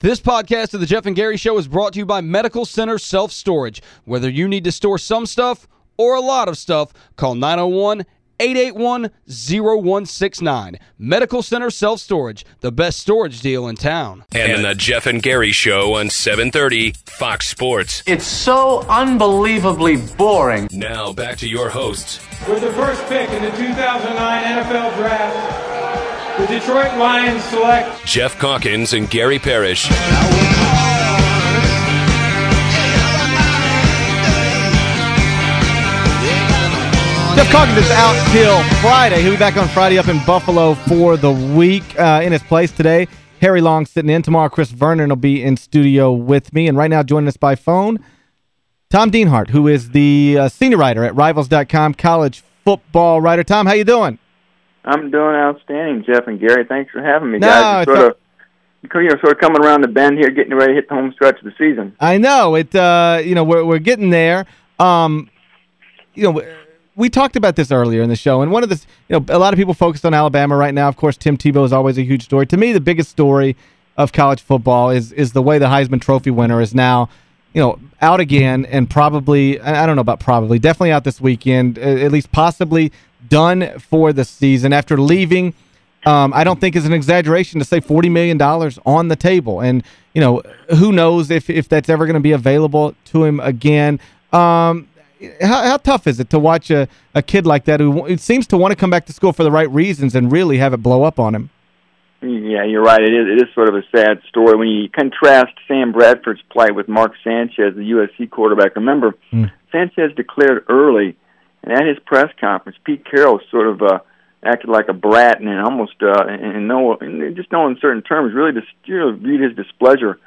This podcast of the Geoff and Gary Show is brought to you by Medical Center Self-Storage. Whether you need to store some stuff or a lot of stuff, call 901-881-0169. Medical Center Self-Storage, the best storage deal in town. And the Geoff and Gary Show on 730 Fox Sports. It's so unbelievably boring. Now back to your hosts. With the first pick in the 2009 NFL Draft, the Detroit Lions select Geoff Calkins and Gary Parrish. Geoff Calkins is out till Friday. He'll be back on Friday up in Buffalo for the week. Uh, in his place today, Harry Long sitting in. Tomorrow, Chris Vernon will be in studio with me. And right now, joining us by phone, Tom Dienhart, who is the uh, senior writer at Rivals.com, college football writer. Tom, how you doing? I'm doing outstanding, Geoff and Gary. Thanks for having me, No, guys. it's sort of, you're sort of coming around the bend here, getting ready to hit the home stretch of the season. I know. it. Uh, you know, we're, we're getting there. Um, you know, we talked about this earlier in the show, and one of the, you know, a lot of people focused on Alabama right now. Of course, Tim Tebow is always a huge story. To me, the biggest story of college football is is the way the Heisman Trophy winner is now, you know, out again and probably, I don't know about probably, definitely out this weekend, at least possibly done for the season after leaving um, I don't think is an exaggeration to say $40 million on the table. And, you know, who knows if, if that's ever going to be available to him again. Um, how, how tough is it to watch a, a kid like that who it seems to want to come back to school for the right reasons and really have it blow up on him? Yeah, you're right. It is, it is sort of a sad story when you contrast Sam Bradford's plight with Mark Sanchez, the USC quarterback. Remember, Mm. Sanchez declared early, and at his press conference, Pete Carroll sort of uh, acted like a brat and almost, uh, and no, and just no uncertain terms, really just you know, viewed his displeasure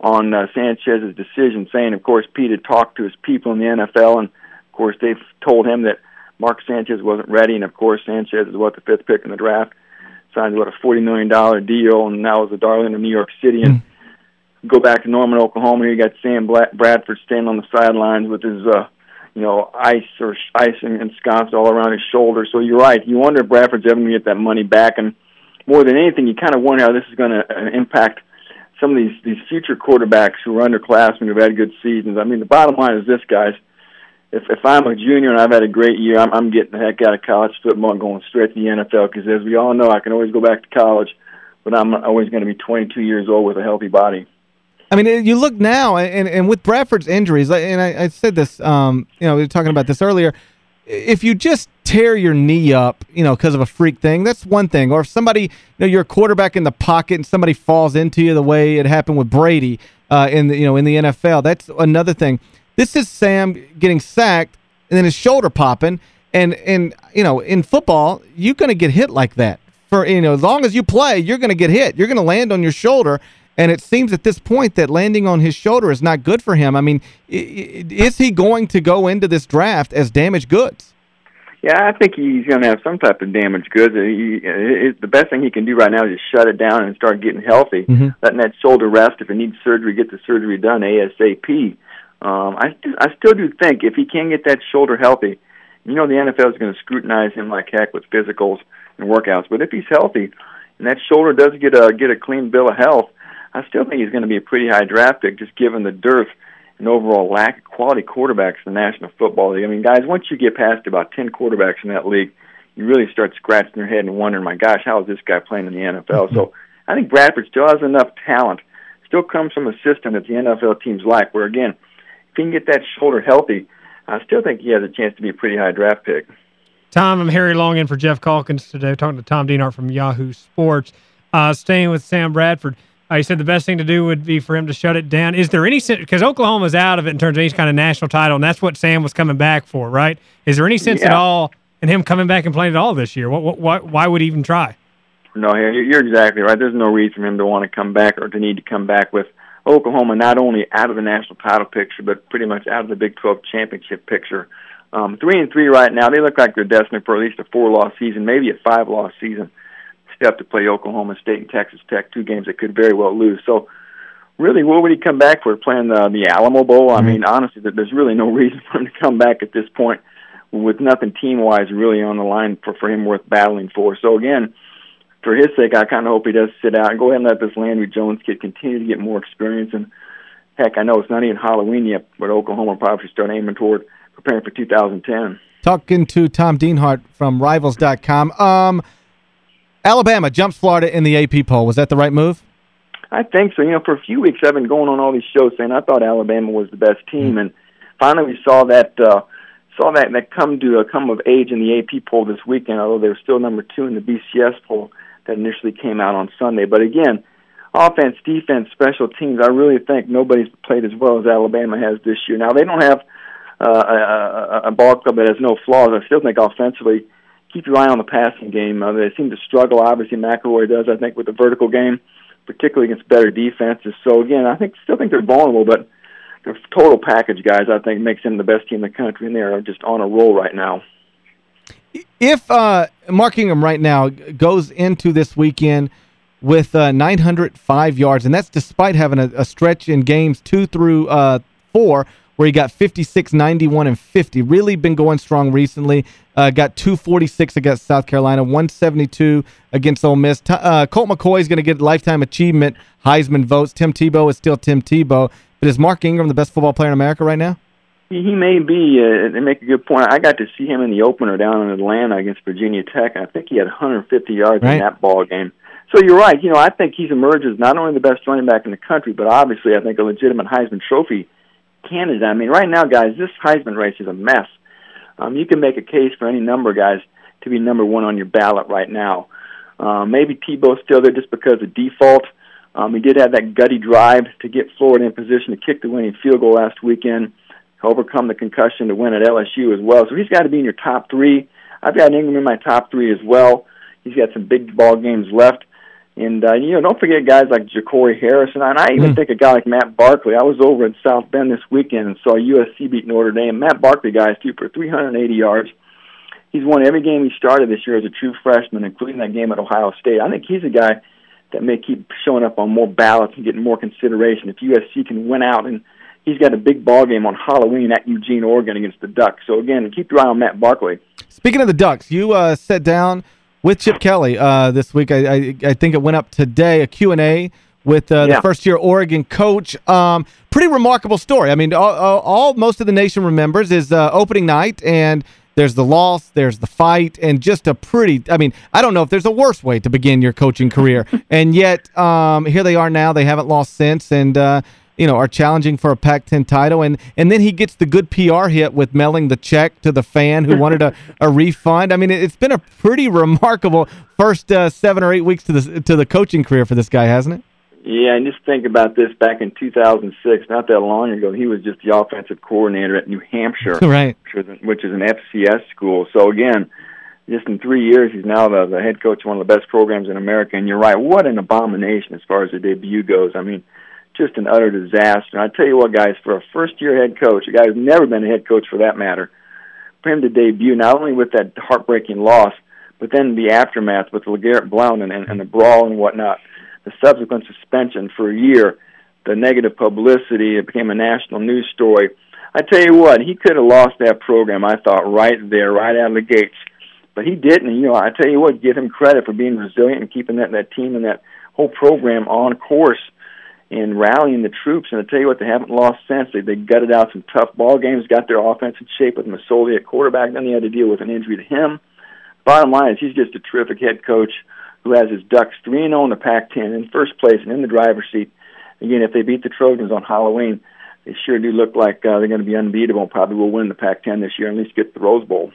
on uh, Sanchez's decision, saying, of course, Pete had talked to his people in the NFL, and of course, they've told him that Mark Sanchez wasn't ready, and of course, Sanchez is what the fifth pick in the draft, signed what a forty million dollar deal, and now is the darling of New York City. And go back to Norman, Oklahoma. Here you got Sam Bradford standing on the sidelines with his, uh, you know, ice or sh- ice and ensconced all around his shoulder. So you're right. You wonder if Bradford's ever going to get that money back, and more than anything, you kind of wonder how this is going to uh, impact some of these these future quarterbacks who are underclassmen who've had good seasons. I mean, the bottom line is this, guys. If if I'm a junior and I've had a great year, I'm I'm getting the heck out of college football and going straight to the NFL because, as we all know, I can always go back to college, but I'm always going to be 22 years old with a healthy body. I mean, you look now, and, and with Bradford's injuries, and I, I said this, um, you know, we were talking about this earlier, if you just tear your knee up, you know, because of a freak thing, that's one thing. Or if somebody, you know, you're a quarterback in the pocket and somebody falls into you the way it happened with Brady uh, in the, you know, in the NFL, that's another thing. This is Sam getting sacked and then his shoulder popping, and, and you know, in football, you're going to get hit like that. For, you know, as long as you play, you're going to get hit. You're going to land on your shoulder, and it seems at this point that landing on his shoulder is not good for him. I mean, is he going to go into this draft as damaged goods? Yeah, I think he's going to have some type of damaged goods. He, it, the best thing he can do right now is just shut it down and start getting healthy, Mhm. letting that shoulder rest. If it needs surgery, get the surgery done ASAP. Um, I, st- I still do think if he can get that shoulder healthy, you know the NFL is going to scrutinize him like heck with physicals and workouts. But if he's healthy and that shoulder does get a get a clean bill of health, I still think he's going to be a pretty high draft pick, just given the dearth and overall lack of quality quarterbacks in the National Football League. I mean, guys, once you get past about ten quarterbacks in that league, you really start scratching your head and wondering, my gosh, how is this guy playing in the NFL? So I think Bradford still has enough talent. Still comes from a system that the NFL teams like. Where again, he can get that shoulder healthy, I still think he has a chance to be a pretty high draft pick. Tom, I'm Harry Long in for Geoff Calkins today, talking to Tom Dienhart from Yahoo Sports. Uh, staying with Sam Bradford, uh, he said the best thing to do would be for him to shut it down. Is there any sense, because Oklahoma's out of it in terms of any kind of national title, and that's what Sam was coming back for, right? Is there any sense at all in him coming back and playing at all this year? What, what, why, why would he even try? No, you're exactly right. There's no reason for him to want to come back or to need to come back with Oklahoma not only out of the national title picture, but pretty much out of the Big 12 championship picture. Um, three and three right now. They look like they're destined for at least a four-loss season, maybe a five-loss season. Step to play Oklahoma State and Texas Tech, two games that could very well lose. So, really, what would he come back for? Playing the the Alamo Bowl? I mean, honestly, there's really no reason for him to come back at this point, with nothing team-wise really on the line for for him worth battling for. So again, for his sake, I kind of hope he does sit out and go ahead and let this Landry Jones kid continue to get more experience. And heck, I know it's not even Halloween yet, but Oklahoma probably should start aiming toward preparing for 2010. Talking to Tom Dienhart from Rivals.com. Um, Alabama jumps Florida in the AP poll. Was that the right move? I think so. You know, for a few weeks I've been going on all these shows saying I thought Alabama was the best team, mm-hmm. and finally we saw that uh, saw that that come to a come of age in the AP poll this weekend. Although they were still number two in the BCS poll that initially came out on Sunday. But again, offense, defense, special teams. I really think nobody's played as well as Alabama has this year. Now they don't have uh, a, a ball club that has no flaws. I still think offensively, keep your eye on the passing game. Uh, they seem to struggle. Obviously, McElroy does. I think with the vertical game particularly against better defenses. So again, I think still think they're vulnerable, but their total package guys I think makes them the best team in the country, and they're just on a roll right now. If uh, Mark Ingram right now goes into this weekend with uh, 905 yards, and that's despite having a, a stretch in games two through uh, four where he got 56, 91, and 50. Really been going strong recently. Uh, got 246 against South Carolina, 172 against Ole Miss. T uh, Colt McCoy is going to get Lifetime Achievement Heisman votes. Tim Tebow is still Tim Tebow. But is Mark Ingram the best football player in America right now? He may be. Uh, they make a good point. I got to see him in the opener down in Atlanta against Virginia Tech. I think he had 150 yards right. in that ball game. So you're right. You know, I think he's emerged as not only the best running back in the country, but obviously I think a legitimate Heisman Trophy candidate. I mean, right now, guys, this Heisman race is a mess. Um, you can make a case for any number of guys to be number one on your ballot right now. Um, maybe Tebow's still there just because of default. Um, he did have that gutty drive to get Florida in position to kick the winning field goal last weekend, overcome the concussion to win at LSU as well. So he's got to be in your top three. I've got Ingram in my top three as well. He's got some big ball games left. And uh, you know, don't forget guys like Jacory Harrison, and I even mm. think a guy like Matt Barkley. I was over in South Bend this weekend and saw USC beat Notre Dame. Matt Barkley, guys, threw for 380 yards. He's won every game he started this year as a true freshman, including that game at Ohio State. I think he's a guy that may keep showing up on more ballots and getting more consideration if USC can win out. And he's got a big ball game on Halloween at Eugene, Oregon against the Ducks. So again, keep your eye on Matt Barkley. Speaking of the Ducks, you uh, sat down with Chip Kelly uh, this week. I, I, I think it went up today, a Q&A with uh, yeah. the first-year Oregon coach. Um, pretty remarkable story. I mean, all, all, most of the nation remembers is uh, opening night, and there's the loss, there's the fight, and just a pretty, I mean, I don't know if there's a worse way to begin your coaching career. and yet, um, here they are now. They haven't lost since, and uh, you know, are challenging for a Pac-10 title. And and then he gets the good PR hit with mailing the check to the fan who wanted a, a refund. I mean, it's been a pretty remarkable first uh, seven or eight weeks to the, to the coaching career for this guy, hasn't it? Yeah, and just think about this back in 2006, not that long ago, he was just the offensive coordinator at New Hampshire, right? which is an FCS school. So again, just in three years, he's now the, the head coach of one of the best programs in America. And you're right, what an abomination as far as the debut goes. I mean, just an utter disaster. And I tell you what, guys, for a first-year head coach, a guy who's never been a head coach for that matter, for him to debut not only with that heartbreaking loss, but then the aftermath with LeGarrette Blount and, and, and the brawl and whatnot, the subsequent suspension for a year, the negative publicity, it became a national news story. I tell you what, he could have lost that program, I thought, right there, right out of the gates. But he didn't. You know, I tell you what, give him credit for being resilient and keeping that, that team and that whole program on course and rallying the troops. And I tell you what, they haven't lost since. They, they gutted out some tough ball games, got their offense in shape with Masoli at quarterback. Then they had to deal with an injury to him. Bottom line is he's just a terrific head coach who has his Ducks 3 0 in the Pac 10 in first place and in the driver's seat. Again, if they beat the Trojans on Halloween, they sure do look like uh, they're going to be unbeatable and probably will win the Pac 10 this year and at least get the Rose Bowl.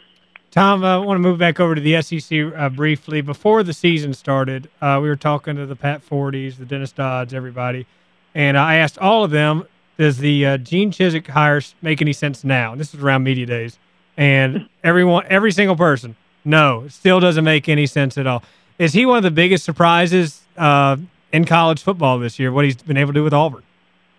Tom, I want to move back over to the SEC uh, briefly. Before the season started, uh, we were talking to the Pat Fordes, the Dennis Dodds, everybody. And I asked all of them, does the uh, Gene Chizik hire make any sense now? And this was around media days. And everyone, every single person, no, still doesn't make any sense at all. Is he one of the biggest surprises uh, in college football this year, what he's been able to do with Auburn?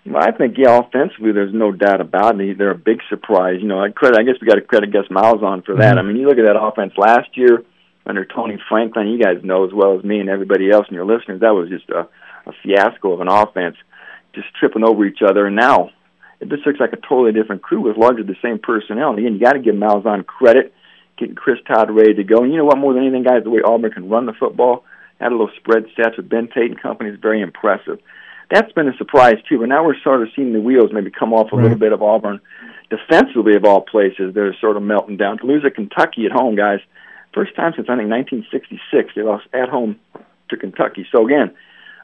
Well, I think, yeah, offensively, there's no doubt about it. They're a big surprise. You know, I credit. I guess we got to credit Gus Malzahn for that. Mm-hmm. I mean, you look at that offense last year under Tony Franklin. You guys know as well as me and everybody else and your listeners that was just a, a fiasco of an offense just tripping over each other. And now it just looks like a totally different crew with largely the same personnel. And again, you got to give Malzahn credit, getting Chris Todd ready to go. And you know what? More than anything, guys, the way Auburn can run the football, had a little spread stats with Ben Tate and company is very impressive. That's been a surprise too. But now we're sort of seeing the wheels maybe come off a Right. little bit of Auburn defensively of all places. They're sort of melting down. To lose at Kentucky at home, guys, first time since I think 1966 they lost at home to Kentucky. So again,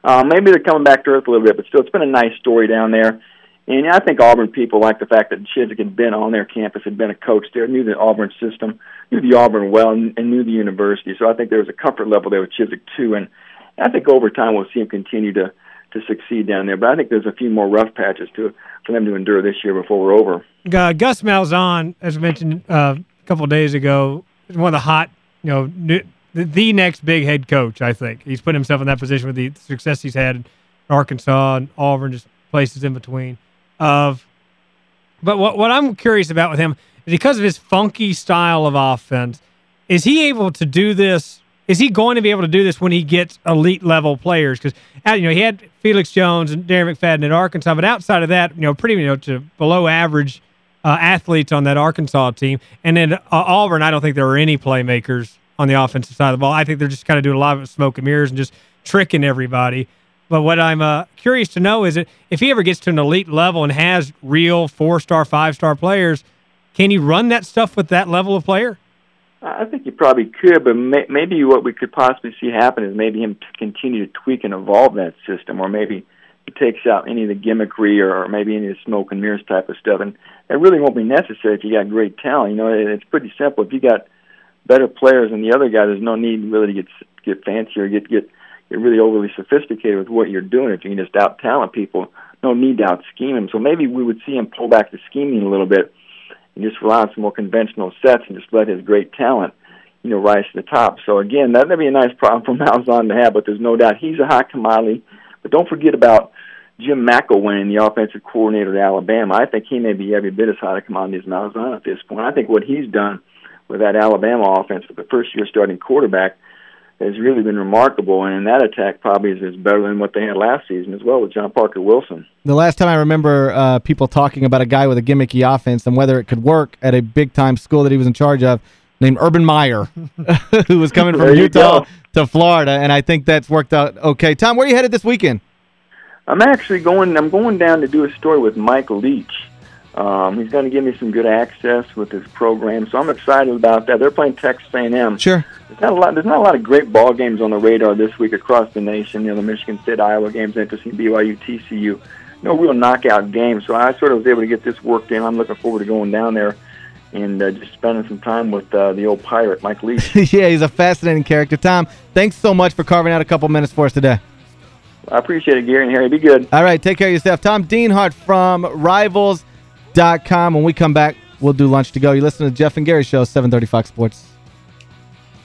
uh, maybe they're coming back to earth a little bit, but still, it's been a nice story down there. And I think Auburn people like the fact that Chizik had been on their campus, had been a coach there, knew the Auburn system, knew the Auburn well, and, and knew the university. So I think there was a comfort level there with Chizik too. And I think over time we'll see him continue to to succeed down there. But I think there's a few more rough patches to for them to endure this year before we're over. Uh, Gus Malzahn, as mentioned uh, a couple of days ago, is one of the hot, you know, new, the, the next big head coach. I think he's put himself in that position with the success he's had in Arkansas and Auburn, just places in between. Of, but what what I'm curious about with him because of his funky style of offense, is he able to do this? Is he going to be able to do this when he gets elite level players? Because you know he had Felix Jones and Darren McFadden at Arkansas, but outside of that, you know, pretty you know to below average uh, athletes on that Arkansas team, and then uh, Auburn. I don't think there were any playmakers on the offensive side of the ball. I think they're just kind of doing a lot of smoke and mirrors and just tricking everybody. But what I'm uh, curious to know is that if he ever gets to an elite level and has real four star, five star players, can he run that stuff with that level of player? I think he probably could, but may, maybe what we could possibly see happen is maybe him continue to tweak and evolve that system, or maybe he takes out any of the gimmickry or, maybe any of the smoke and mirrors type of stuff. And it really won't be necessary if you got great talent. You know, it, it's pretty simple. If you got better players than the other guy, there's no need really to get get fancy or get get get really overly sophisticated with what you're doing. If you can just out talent people, no need to out scheme them. So maybe we would see him pull back the scheming a little bit and just rely on some more conventional sets and just let his great talent, you know, rise to the top. So again, that'd be a nice problem for Malzahn to have, but there's no doubt he's a hot commodity. But don't forget about Jim McElwain, the offensive coordinator at Alabama. I think he may be every bit as hot a commodity as Malzahn at this point. I think what he's done with that Alabama offense with the first year starting quarterback has really been remarkable, and that attack probably is, is better than what they had last season as well with John Parker Wilson. The last time I remember uh, people talking about a guy with a gimmicky offense and whether it could work at a big-time school that he was in charge of named Urban Meyer, who was coming from Utah go. to Florida, and I think that's worked out okay. Tom, where are you headed this weekend? I'm actually going. I'm going down to do a story with Mike Leach. Um, he's going to give me some good access with his program, so I'm excited about that. They're playing Texas A&M. Sure. There's not a lot. There's not a lot of great ball games on the radar this week across the nation. You know, the Michigan State Iowa games, interesting. BYU, TCU, no real knockout games. So I sort of was able to get this worked in. I'm looking forward to going down there and uh, just spending some time with uh, the old pirate, Mike Leach. yeah, he's a fascinating character. Tom, thanks so much for carving out a couple minutes for us today. I appreciate it, Gary and Harry. Be good. All right, take care of yourself. Tom Dienhart from Rivals.com. When we come back, we'll do lunch to go. You listen to the Geoff and Gary Show, 730 Fox Sports.